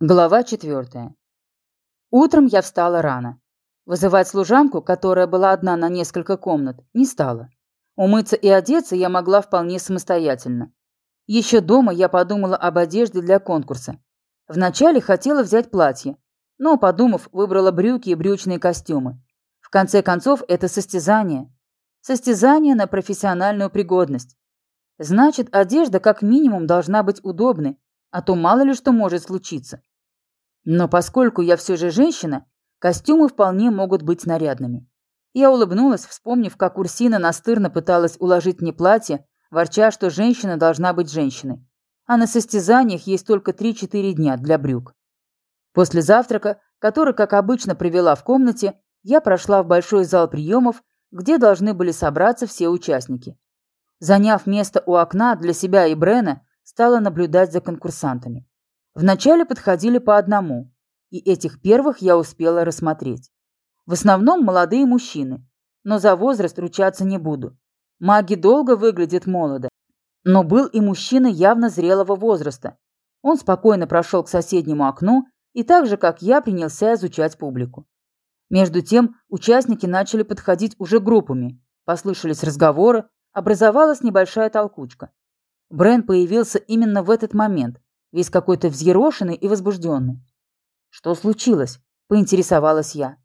Глава четвертая. Утром я встала рано. Вызывать служанку, которая была одна на несколько комнат, не стала. Умыться и одеться я могла вполне самостоятельно. Еще дома я подумала об одежде для конкурса. Вначале хотела взять платье, но, подумав, выбрала брюки и брючные костюмы. В конце концов, это состязание. Состязание на профессиональную пригодность. Значит, одежда как минимум должна быть удобной, а то мало ли что может случиться. Но поскольку я все же женщина, костюмы вполне могут быть нарядными. Я улыбнулась, вспомнив, как Урсина настырно пыталась уложить мне платье, ворча, что женщина должна быть женщиной. А на состязаниях есть только 3-4 дня для брюк. После завтрака, который, как обычно, провела в комнате, я прошла в большой зал приемов, где должны были собраться все участники. Заняв место у окна для себя и Брена, стала наблюдать за конкурсантами. Вначале подходили по одному, и этих первых я успела рассмотреть. В основном молодые мужчины, но за возраст ручаться не буду. Маги долго выглядят молодо. Но был и мужчина явно зрелого возраста. Он спокойно прошел к соседнему окну и так же, как я, принялся изучать публику. Между тем, участники начали подходить уже группами. Послышались разговоры, образовалась небольшая толкучка. Брен появился именно в этот момент, весь какой-то взъерошенный и возбужденный. «Что случилось?» – поинтересовалась я.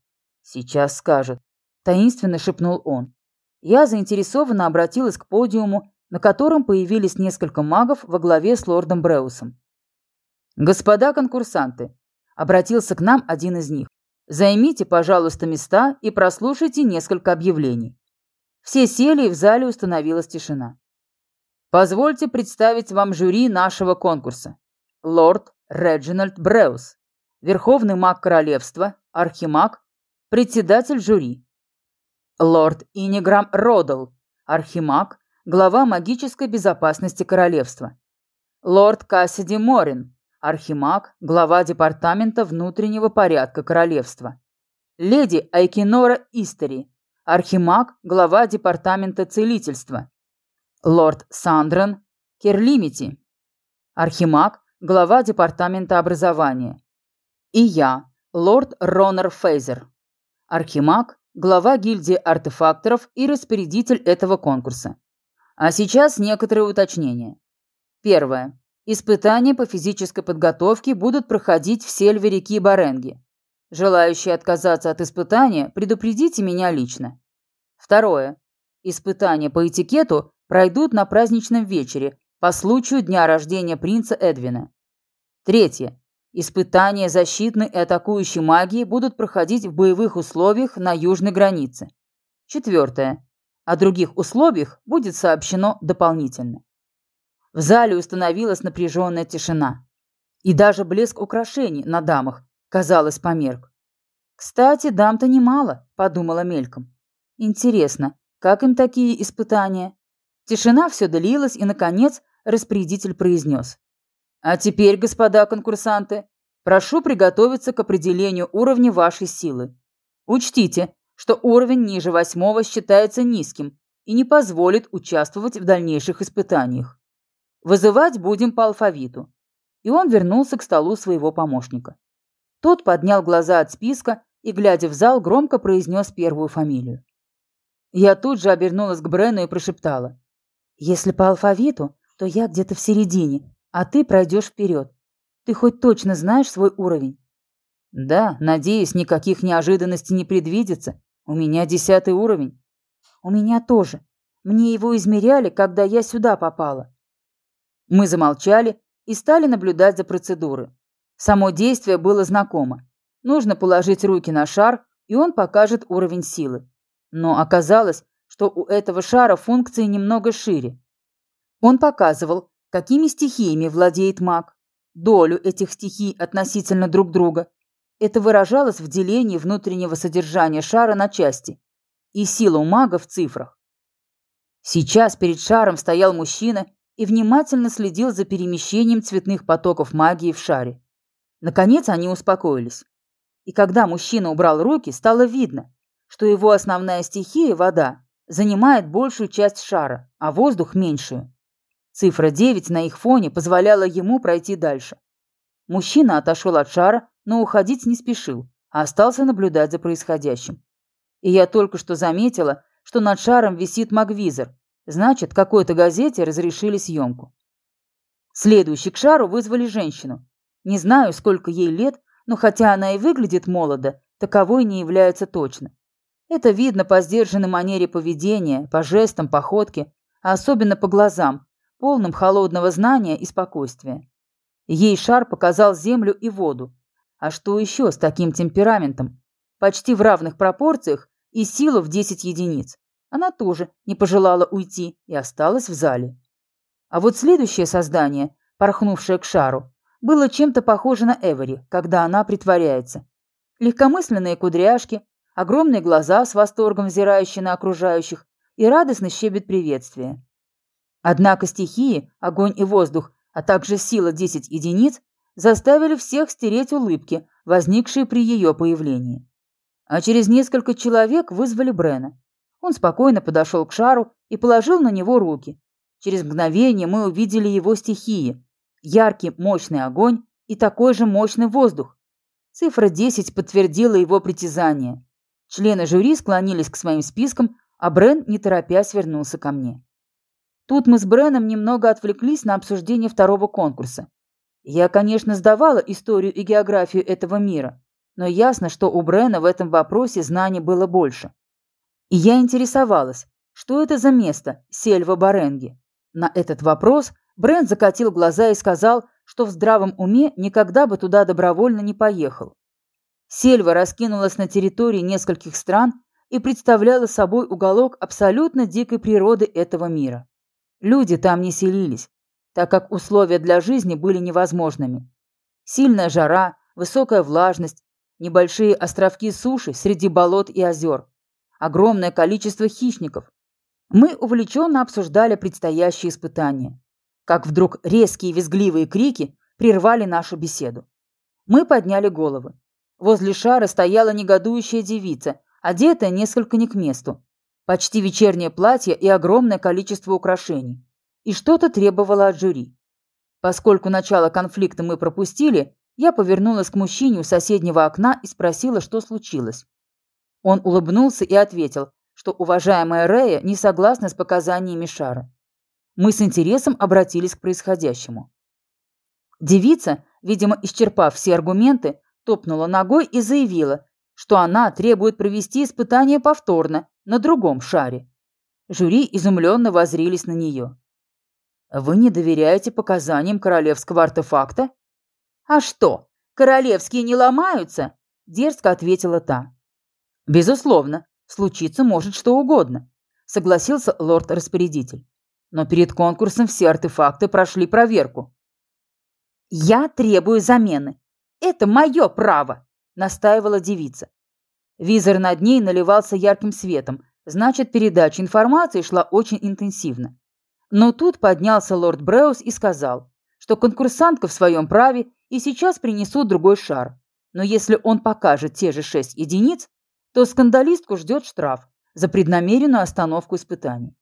«Сейчас скажет», – таинственно шепнул он. Я заинтересованно обратилась к подиуму, на котором появились несколько магов во главе с лордом Бреусом. «Господа конкурсанты», – обратился к нам один из них, – «займите, пожалуйста, места и прослушайте несколько объявлений». Все сели, и в зале установилась тишина. Позвольте представить вам жюри нашего конкурса. Лорд Реджинальд Бреус, Верховный маг королевства, архимаг, председатель жюри. Лорд Иниграм Родал, архимаг, глава магической безопасности королевства. Лорд Кассиди Морин, архимаг, глава департамента внутреннего порядка королевства. Леди Айкинора Истери, архимаг, глава департамента целительства. Лорд Сандрен Керлимити, архимаг, глава департамента образования. И я, лорд Ронер Фейзер, архимаг, глава гильдии артефакторов и распорядитель этого конкурса. А сейчас некоторые уточнения. Первое. Испытания по физической подготовке будут проходить в сельве реки Баренги. Желающие отказаться от испытания, предупредите меня лично. Второе. Испытания по этикету пройдут на праздничном вечере по случаю дня рождения принца Эдвина. Третье. Испытания защитной и атакующей магии будут проходить в боевых условиях на южной границе. Четвертое. О других условиях будет сообщено дополнительно. В зале установилась напряженная тишина. И даже блеск украшений на дамах, казалось, померк. «Кстати, дам-то немало», — подумала мельком. «Интересно, как им такие испытания?» Тишина все длилась, и, наконец, распорядитель произнес. «А теперь, господа конкурсанты, прошу приготовиться к определению уровня вашей силы. Учтите, что уровень ниже восьмого считается низким и не позволит участвовать в дальнейших испытаниях. Вызывать будем по алфавиту». И он вернулся к столу своего помощника. Тот поднял глаза от списка и, глядя в зал, громко произнес первую фамилию. Я тут же обернулась к Брену и прошептала. Если по алфавиту, то я где-то в середине, а ты пройдешь вперед. Ты хоть точно знаешь свой уровень? Да, надеюсь, никаких неожиданностей не предвидится. У меня десятый уровень. У меня тоже. Мне его измеряли, когда я сюда попала. Мы замолчали и стали наблюдать за процедурой. Само действие было знакомо. Нужно положить руки на шар, и он покажет уровень силы. Но оказалось, что у этого шара функции немного шире. Он показывал, какими стихиями владеет маг, долю этих стихий относительно друг друга. Это выражалось в делении внутреннего содержания шара на части и силу мага в цифрах. Сейчас перед шаром стоял мужчина и внимательно следил за перемещением цветных потоков магии в шаре. Наконец они успокоились. И когда мужчина убрал руки, стало видно, что его основная стихия – вода, занимает большую часть шара, а воздух – меньшую. Цифра 9 на их фоне позволяла ему пройти дальше. Мужчина отошел от шара, но уходить не спешил, а остался наблюдать за происходящим. И я только что заметила, что над шаром висит магвизор, значит, какой-то газете разрешили съемку. Следующий к шару вызвали женщину. Не знаю, сколько ей лет, но хотя она и выглядит молодо, таковой не является точно. Это видно по сдержанной манере поведения, по жестам, походке, а особенно по глазам, полным холодного знания и спокойствия. Ей шар показал землю и воду. А что еще с таким темпераментом? Почти в равных пропорциях и силу в 10 единиц. Она тоже не пожелала уйти и осталась в зале. А вот следующее создание, порхнувшее к шару, было чем-то похоже на Эвери, когда она притворяется. Легкомысленные кудряшки, огромные глаза с восторгом взирающие на окружающих и радостный щебет приветствия. Однако стихии, огонь и воздух, а также сила 10 единиц, заставили всех стереть улыбки, возникшие при ее появлении. А через несколько человек вызвали Брена. Он спокойно подошел к шару и положил на него руки. Через мгновение мы увидели его стихии. Яркий, мощный огонь и такой же мощный воздух. Цифра 10 подтвердила его притязание. Члены жюри склонились к своим спискам, а Брен, не торопясь, вернулся ко мне. Тут мы с Бреном немного отвлеклись на обсуждение второго конкурса. Я, конечно, сдавала историю и географию этого мира, но ясно, что у Брена в этом вопросе знаний было больше. И я интересовалась, что это за место, сельва Баренги. На этот вопрос Брен закатил глаза и сказал, что в здравом уме никогда бы туда добровольно не поехал. Сельва раскинулась на территории нескольких стран и представляла собой уголок абсолютно дикой природы этого мира. Люди там не селились, так как условия для жизни были невозможными. Сильная жара, высокая влажность, небольшие островки суши среди болот и озер, огромное количество хищников. Мы увлеченно обсуждали предстоящие испытания. Как вдруг резкие визгливые крики прервали нашу беседу. Мы подняли головы. Возле шара стояла негодующая девица, одетая несколько не к месту, почти вечернее платье и огромное количество украшений. И что-то требовало от жюри. Поскольку начало конфликта мы пропустили, я повернулась к мужчине у соседнего окна и спросила, что случилось. Он улыбнулся и ответил, что уважаемая Рея не согласна с показаниями Шара. Мы с интересом обратились к происходящему. Девица, видимо, исчерпав все аргументы, топнула ногой и заявила, что она требует провести испытание повторно, на другом шаре. Жюри изумленно возрились на нее. «Вы не доверяете показаниям королевского артефакта?» «А что, королевские не ломаются?» – дерзко ответила та. «Безусловно, случиться может что угодно», – согласился лорд-распорядитель. «Но перед конкурсом все артефакты прошли проверку». «Я требую замены. Это мое право!» настаивала девица. Визор над ней наливался ярким светом, значит, передача информации шла очень интенсивно. Но тут поднялся лорд Бреус и сказал, что конкурсантка в своем праве и сейчас принесут другой шар. Но если он покажет те же шесть единиц, то скандалистку ждет штраф за преднамеренную остановку испытаний.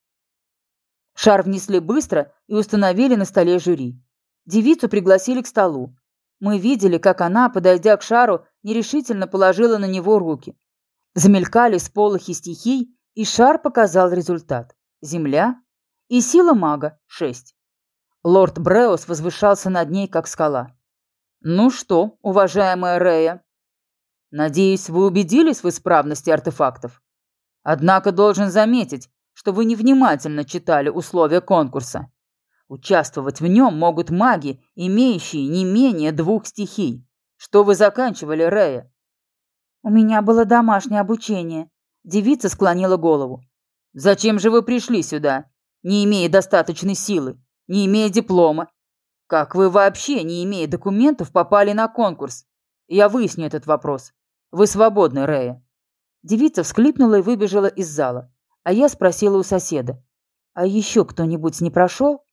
Шар внесли быстро и установили на столе жюри. Девицу пригласили к столу. Мы видели, как она, подойдя к шару, нерешительно положила на него руки. Замелькали сполохи стихий, и шар показал результат. Земля и сила мага – шесть. Лорд Бреус возвышался над ней, как скала. «Ну что, уважаемая Рея, надеюсь, вы убедились в исправности артефактов? Однако должен заметить, что вы невнимательно читали условия конкурса. Участвовать в нем могут маги, имеющие не менее двух стихий. Что вы заканчивали, Рея? У меня было домашнее обучение. Девица склонила голову. Зачем же вы пришли сюда, не имея достаточной силы, не имея диплома? Как вы вообще, не имея документов, попали на конкурс? Я выясню этот вопрос. Вы свободны, Рея. Девица всклипнула и выбежала из зала. А я спросила у соседа. А еще кто-нибудь не прошел?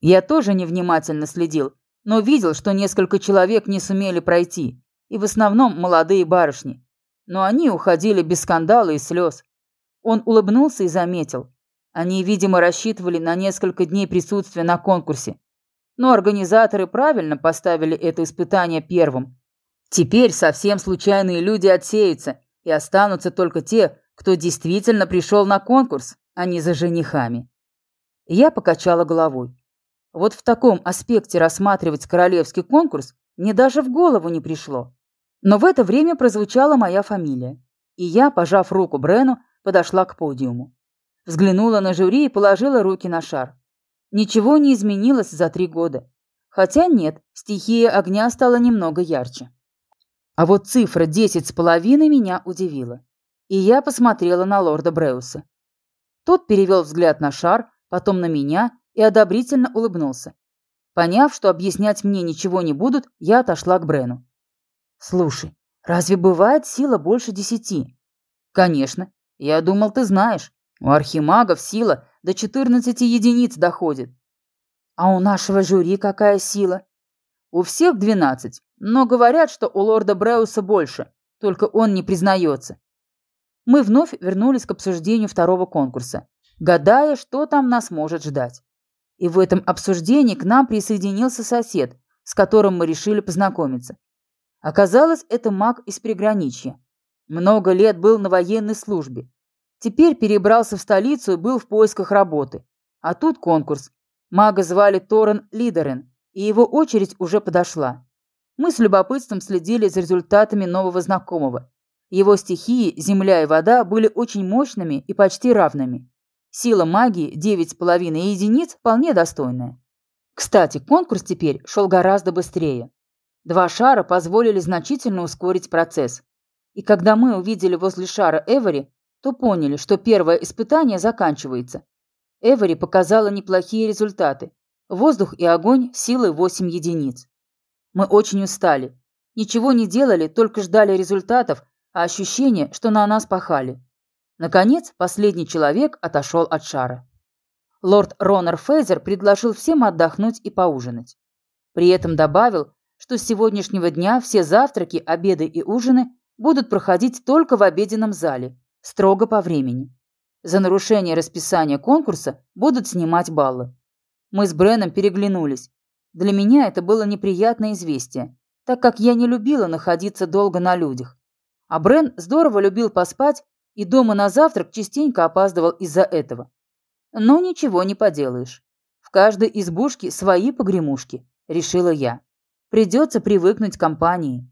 Я тоже невнимательно следил, но видел, что несколько человек не сумели пройти, и в основном молодые барышни. Но они уходили без скандала и слез. Он улыбнулся и заметил. Они, видимо, рассчитывали на несколько дней присутствия на конкурсе. Но организаторы правильно поставили это испытание первым. Теперь совсем случайные люди отсеются, и останутся только те, кто действительно пришел на конкурс, а не за женихами. Я покачала головой. Вот в таком аспекте рассматривать королевский конкурс мне даже в голову не пришло. Но в это время прозвучала моя фамилия, и я, пожав руку Брену, подошла к подиуму. Взглянула на жюри и положила руки на шар. Ничего не изменилось за три года. Хотя нет, стихия огня стала немного ярче. А вот цифра десять с половиной меня удивила. И я посмотрела на лорда Бреуса. Тот перевел взгляд на шар, потом на меня и одобрительно улыбнулся. Поняв, что объяснять мне ничего не будут, я отошла к Брену. «Слушай, разве бывает сила больше десяти?» «Конечно. Я думал, ты знаешь. У архимагов сила до 14 единиц доходит. А у нашего жюри какая сила? У всех 12, но говорят, что у лорда Бреуса больше, только он не признается. Мы вновь вернулись к обсуждению второго конкурса, гадая, что там нас может ждать. И в этом обсуждении к нам присоединился сосед, с которым мы решили познакомиться. Оказалось, это маг из приграничья. Много лет был на военной службе, Теперь перебрался в столицу и был в поисках работы. А тут конкурс. Мага звали Торрен Лидерен, и его очередь уже подошла. Мы с любопытством следили за результатами нового знакомого. Его стихии, земля и вода, были очень мощными и почти равными. Сила магии 9,5 единиц вполне достойная. Кстати, конкурс теперь шел гораздо быстрее. Два шара позволили значительно ускорить процесс. И когда мы увидели возле шара Эвери, то поняли, что первое испытание заканчивается. Эвери показала неплохие результаты. Воздух и огонь силой 8 единиц. Мы очень устали. Ничего не делали, только ждали результатов, а ощущение, что на нас пахали. Наконец, последний человек отошел от шара. Лорд Ронар Фейзер предложил всем отдохнуть и поужинать. При этом добавил, что с сегодняшнего дня все завтраки, обеды и ужины будут проходить только в обеденном зале, строго по времени. За нарушение расписания конкурса будут снимать баллы. Мы с Бреном переглянулись. Для меня это было неприятное известие, так как я не любила находиться долго на людях. А Брен здорово любил поспать и дома на завтрак частенько опаздывал из-за этого. Но ничего не поделаешь. В каждой избушке свои погремушки, решила я. Придется привыкнуть к компании.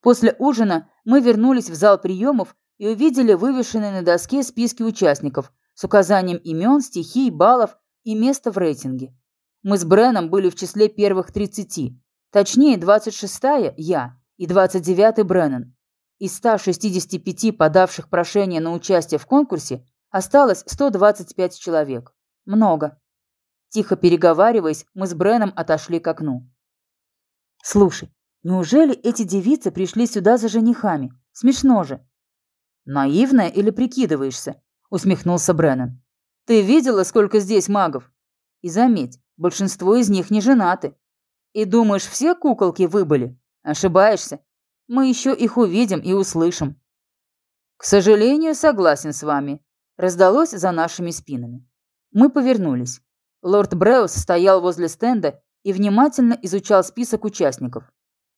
После ужина мы вернулись в зал приемов и увидели вывешенные на доске списки участников с указанием имен, стихий, баллов и места в рейтинге. Мы с Бреном были в числе первых 30, точнее 26-я я и 29-й Бреннан. Из 165 подавших прошение на участие в конкурсе осталось 125 человек. Много. Тихо переговариваясь, мы с Бреном отошли к окну. «Слушай, неужели эти девицы пришли сюда за женихами? Смешно же!» «Наивная или прикидываешься?» – усмехнулся Бреннан. «Ты видела, сколько здесь магов? И заметь, большинство из них не женаты. И думаешь, все куколки выбыли? Ошибаешься. Мы еще их увидим и услышим». «К сожалению, согласен с вами», – раздалось за нашими спинами. Мы повернулись. Лорд Бреус стоял возле стенда и внимательно изучал список участников.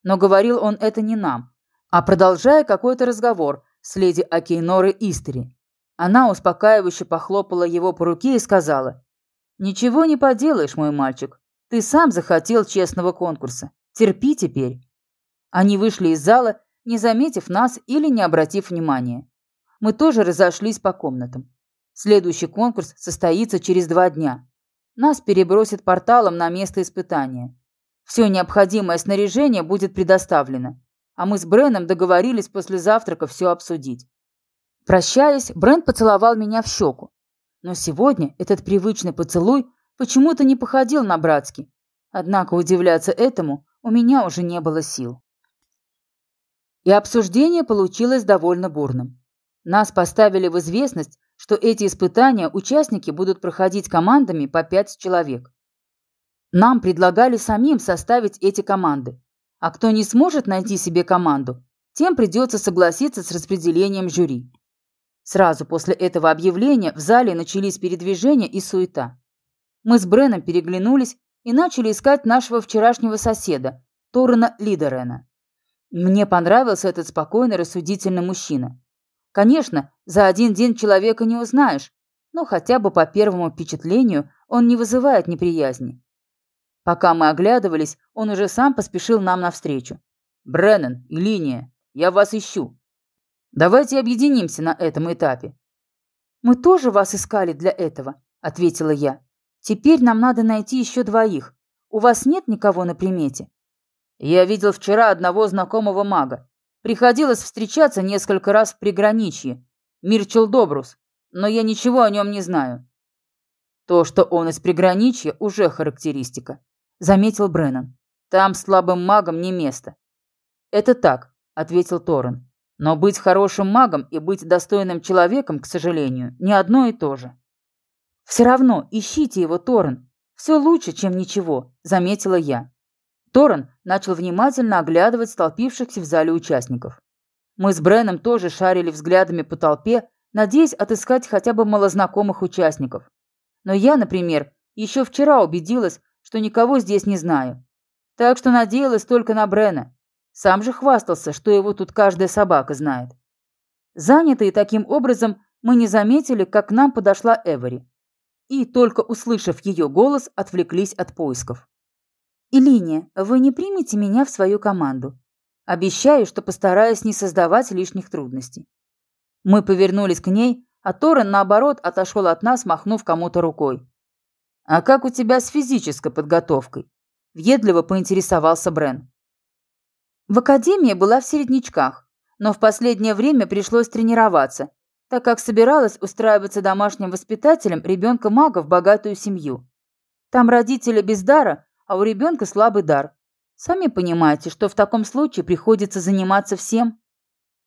Но говорил он это не нам, а продолжая какой-то разговор с леди Акейноры Истери. Она успокаивающе похлопала его по руке и сказала, «Ничего не поделаешь, мой мальчик. Ты сам захотел честного конкурса. Терпи теперь». Они вышли из зала, не заметив нас или не обратив внимания. Мы тоже разошлись по комнатам. Следующий конкурс состоится через два дня. Нас перебросят порталом на место испытания. Все необходимое снаряжение будет предоставлено а мы с Бреном договорились после завтрака все обсудить. Прощаясь, Брен поцеловал меня в щеку. Но сегодня этот привычный поцелуй почему-то не походил на братский. Однако удивляться этому у меня уже не было сил. И обсуждение получилось довольно бурным. Нас поставили в известность, что эти испытания участники будут проходить командами по пять человек. Нам предлагали самим составить эти команды, а кто не сможет найти себе команду, тем придется согласиться с распределением жюри. Сразу после этого объявления в зале начались передвижения и суета. Мы с Бреном переглянулись и начали искать нашего вчерашнего соседа, Торрена Лидерена. Мне понравился этот спокойный, рассудительный мужчина. Конечно, за один день человека не узнаешь, но хотя бы по первому впечатлению он не вызывает неприязни. Пока мы оглядывались, он уже сам поспешил нам навстречу. «Бреннан и Линия, я вас ищу. Давайте объединимся на этом этапе». «Мы тоже вас искали для этого», — ответила я. «Теперь нам надо найти еще двоих. У вас нет никого на примете?» «Я видел вчера одного знакомого мага. Приходилось встречаться несколько раз в приграничье. Мирчел Добрус но я ничего о нем не знаю. То, что он из приграничья, уже характеристика, заметил Бреннан. Там слабым магом не место. Это так, ответил Торрен. Но быть хорошим магом и быть достойным человеком, к сожалению, не одно и то же. Все равно ищите его, Торрен. Все лучше, чем ничего, заметила я. Торрен начал внимательно оглядывать столпившихся в зале участников. Мы с Бреном тоже шарили взглядами по толпе, надеясь отыскать хотя бы малознакомых участников. Но я, например, еще вчера убедилась, что никого здесь не знаю. Так что надеялась только на Брена. Сам же хвастался, что его тут каждая собака знает. Занятые таким образом, мы не заметили, как к нам подошла Эвери. И, только услышав ее голос, отвлеклись от поисков. «Илиния, вы не примете меня в свою команду. Обещаю, что постараюсь не создавать лишних трудностей». Мы повернулись к ней, а Торрен, наоборот, отошел от нас, махнув кому-то рукой. «А как у тебя с физической подготовкой?» – въедливо поинтересовался Брен. В академии была в середнячках, но в последнее время пришлось тренироваться, так как собиралась устраиваться домашним воспитателем ребенка мага в богатую семью. Там родители без дара, а у ребенка слабый дар. Сами понимаете, что в таком случае приходится заниматься всем.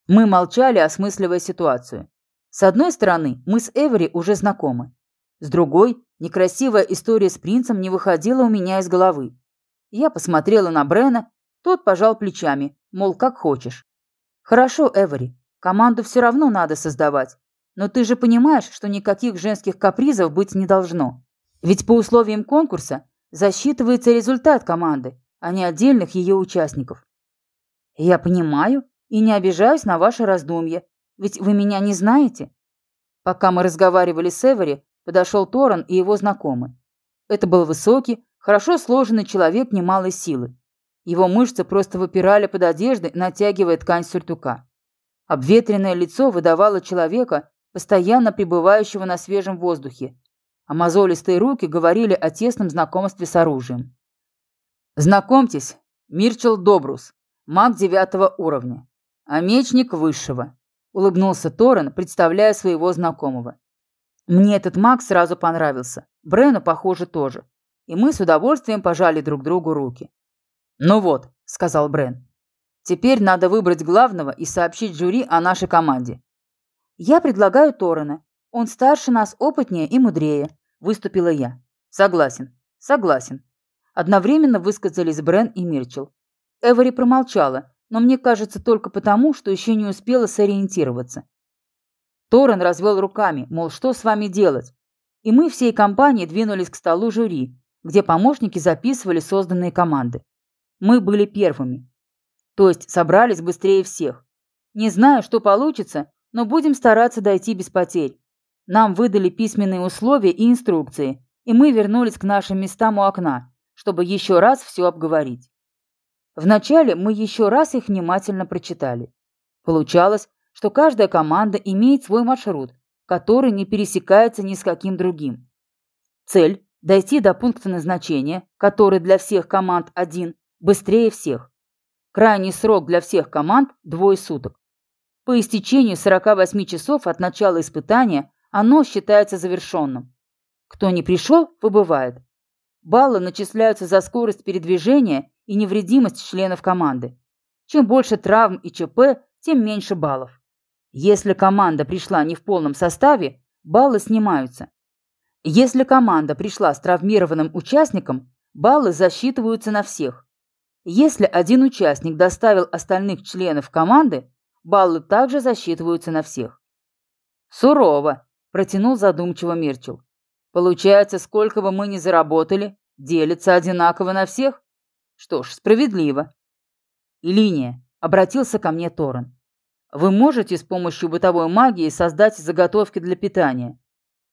Мы молчали, осмысливая ситуацию. С одной стороны, мы с Эвери уже знакомы. С другой, некрасивая история с принцем не выходила у меня из головы. Я посмотрела на Брена, тот пожал плечами, мол, как хочешь. Хорошо, Эвери, команду все равно надо создавать. Но ты же понимаешь, что никаких женских капризов быть не должно. Ведь по условиям конкурса засчитывается результат команды, а не отдельных ее участников. Я понимаю, и не обижаюсь на ваши раздумья, ведь вы меня не знаете. Пока мы разговаривали с Эвери, подошел Торан и его знакомый. Это был высокий, хорошо сложенный человек немалой силы. Его мышцы просто выпирали под одеждой, натягивая ткань сюртука. Обветренное лицо выдавало человека, постоянно пребывающего на свежем воздухе, а мозолистые руки говорили о тесном знакомстве с оружием. «Знакомьтесь, Мирчел Добрус, маг девятого уровня а мечник высшего», — улыбнулся Торрен, представляя своего знакомого. Мне этот маг сразу понравился. Брену, похоже, тоже. И мы с удовольствием пожали друг другу руки. «Ну вот», — сказал Брен. «Теперь надо выбрать главного и сообщить жюри о нашей команде». «Я предлагаю Торрена. Он старше нас, опытнее и мудрее», — выступила я. «Согласен, согласен». Одновременно высказались Брен и Мирчел. Эвери промолчала, но мне кажется только потому, что еще не успела сориентироваться. Торрен развел руками, мол, что с вами делать? И мы всей компанией двинулись к столу жюри, где помощники записывали созданные команды. Мы были первыми. То есть собрались быстрее всех. Не знаю, что получится, но будем стараться дойти без потерь. Нам выдали письменные условия и инструкции, и мы вернулись к нашим местам у окна, чтобы еще раз все обговорить. Вначале мы еще раз их внимательно прочитали. Получалось, что каждая команда имеет свой маршрут, который не пересекается ни с каким другим. Цель – дойти до пункта назначения, который для всех команд один, быстрее всех. Крайний срок для всех команд – двое суток. По истечению 48 часов от начала испытания оно считается завершенным. Кто не пришел, выбывает. Баллы начисляются за скорость передвижения и невредимость членов команды. Чем больше травм и ЧП, тем меньше баллов. Если команда пришла не в полном составе, баллы снимаются. Если команда пришла с травмированным участником, баллы засчитываются на всех. Если один участник доставил остальных членов команды, баллы также засчитываются на всех. «Сурово», – протянул задумчиво Мирчел. «Получается, сколько бы мы ни заработали, Делится одинаково на всех? Что ж, справедливо. Линия. Обратился ко мне Торрен. Вы можете с помощью бытовой магии создать заготовки для питания?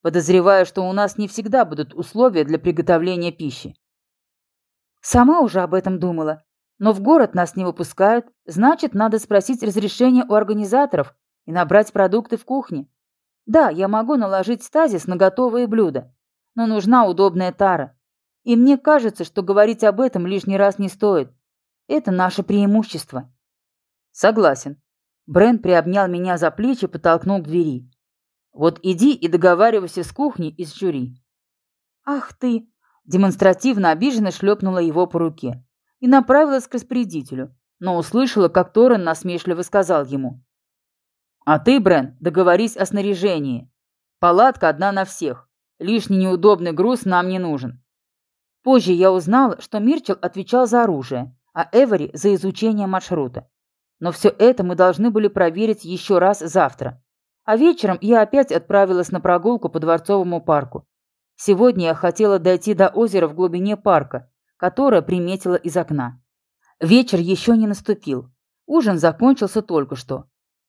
Подозреваю, что у нас не всегда будут условия для приготовления пищи. Сама уже об этом думала. Но в город нас не выпускают, значит, надо спросить разрешение у организаторов и набрать продукты в кухне. Да, я могу наложить стазис на готовые блюда, но нужна удобная тара. И мне кажется, что говорить об этом лишний раз не стоит. Это наше преимущество. Согласен. Брен приобнял меня за плечи и подтолкнул к двери. Вот иди и договаривайся с кухней и с жюри. Ах ты! Демонстративно обиженно шлепнула его по руке и направилась к распорядителю, но услышала, как Торрен насмешливо сказал ему. «А ты, Брен, договорись о снаряжении. Палатка одна на всех. Лишний неудобный груз нам не нужен». Позже я узнала, что Мирчел отвечал за оружие, а Эвери – за изучение маршрута. Но все это мы должны были проверить еще раз завтра. А вечером я опять отправилась на прогулку по Дворцовому парку. Сегодня я хотела дойти до озера в глубине парка, которое приметила из окна. Вечер еще не наступил. Ужин закончился только что.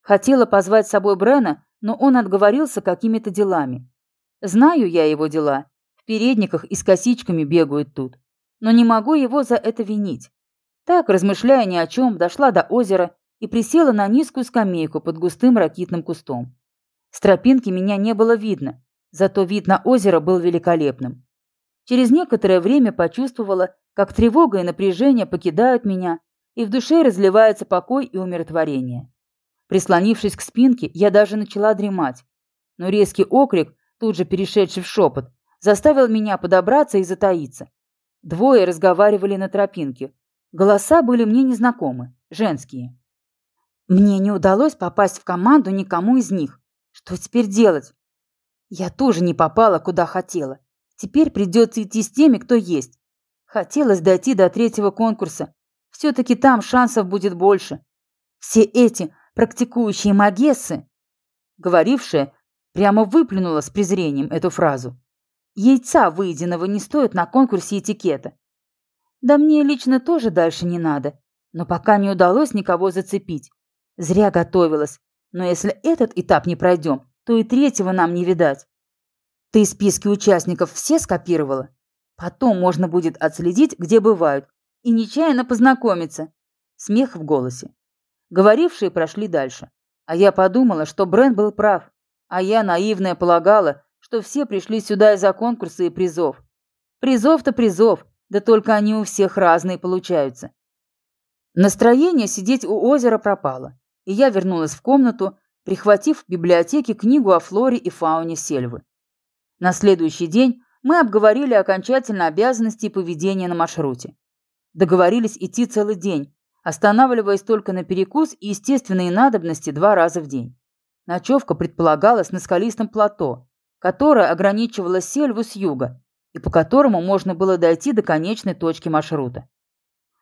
Хотела позвать с собой Брена, но он отговорился какими-то делами. Знаю я его дела. В передниках и с косичками бегают тут. Но не могу его за это винить. Так, размышляя ни о чем, дошла до озера и присела на низкую скамейку под густым ракитным кустом. С тропинки меня не было видно, зато вид на озеро был великолепным. Через некоторое время почувствовала, как тревога и напряжение покидают меня, и в душе разливается покой и умиротворение. Прислонившись к спинке, я даже начала дремать. Но резкий окрик, тут же перешедший в шепот, заставил меня подобраться и затаиться. Двое разговаривали на тропинке. Голоса были мне незнакомы, женские. Мне не удалось попасть в команду никому из них. Что теперь делать? Я тоже не попала, куда хотела. Теперь придется идти с теми, кто есть. Хотелось дойти до третьего конкурса. Все-таки там шансов будет больше. Все эти практикующие магессы, говорившая, прямо выплюнула с презрением эту фразу. Яйца выеденного не стоит на конкурсе этикета. Да мне лично тоже дальше не надо, но пока не удалось никого зацепить. Зря готовилась, но если этот этап не пройдем, то и третьего нам не видать. Ты списки участников все скопировала? Потом можно будет отследить, где бывают, и нечаянно познакомиться. Смех в голосе. Говорившие прошли дальше. А я подумала, что Брен был прав. А я, наивная, полагала, что все пришли сюда из-за конкурса и призов. Призов-то призов, да только они у всех разные получаются. Настроение сидеть у озера пропало, и я вернулась в комнату, прихватив в библиотеке книгу о флоре и фауне сельвы. На следующий день мы обговорили окончательно обязанности и поведение на маршруте. Договорились идти целый день, останавливаясь только на перекус и естественные надобности два раза в день. Ночевка предполагалась на скалистом плато, которое ограничивало сельву с юга и по которому можно было дойти до конечной точки маршрута.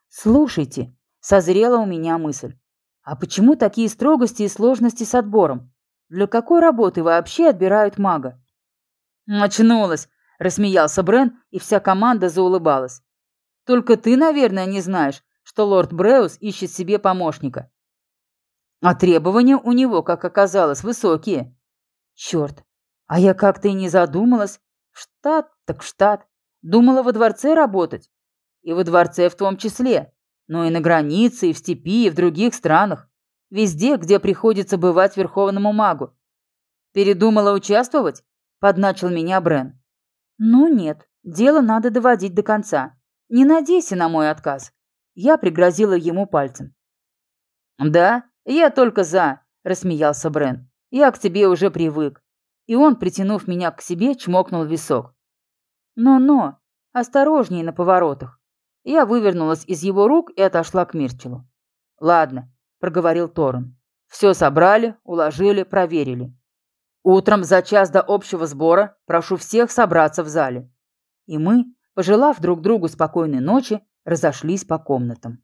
«Слушайте», — созрела у меня мысль, «а почему такие строгости и сложности с отбором? Для какой работы вообще отбирают мага?» «Очнулась», — рассмеялся Брен, и вся команда заулыбалась. «Только ты, наверное, не знаешь, что лорд Бреус ищет себе помощника. А требования у него, как оказалось, высокие. Черт, а я как-то и не задумалась. Штат так штат. Думала во дворце работать. И во дворце в том числе. Но и на границе, и в степи, и в других странах. Везде, где приходится бывать верховному магу. Передумала участвовать? Подначил меня Брен. Ну нет, дело надо доводить до конца. Не надейся на мой отказ. Я пригрозила ему пальцем. Да, я только за, рассмеялся Брен. Я к тебе уже привык. И он, притянув меня к себе, чмокнул в висок. Но-но, осторожнее на поворотах. Я вывернулась из его рук и отошла к Мирчелу. Ладно, проговорил Торн. Все собрали, уложили, проверили. Утром за час до общего сбора прошу всех собраться в зале. И мы, пожелав друг другу спокойной ночи, разошлись по комнатам.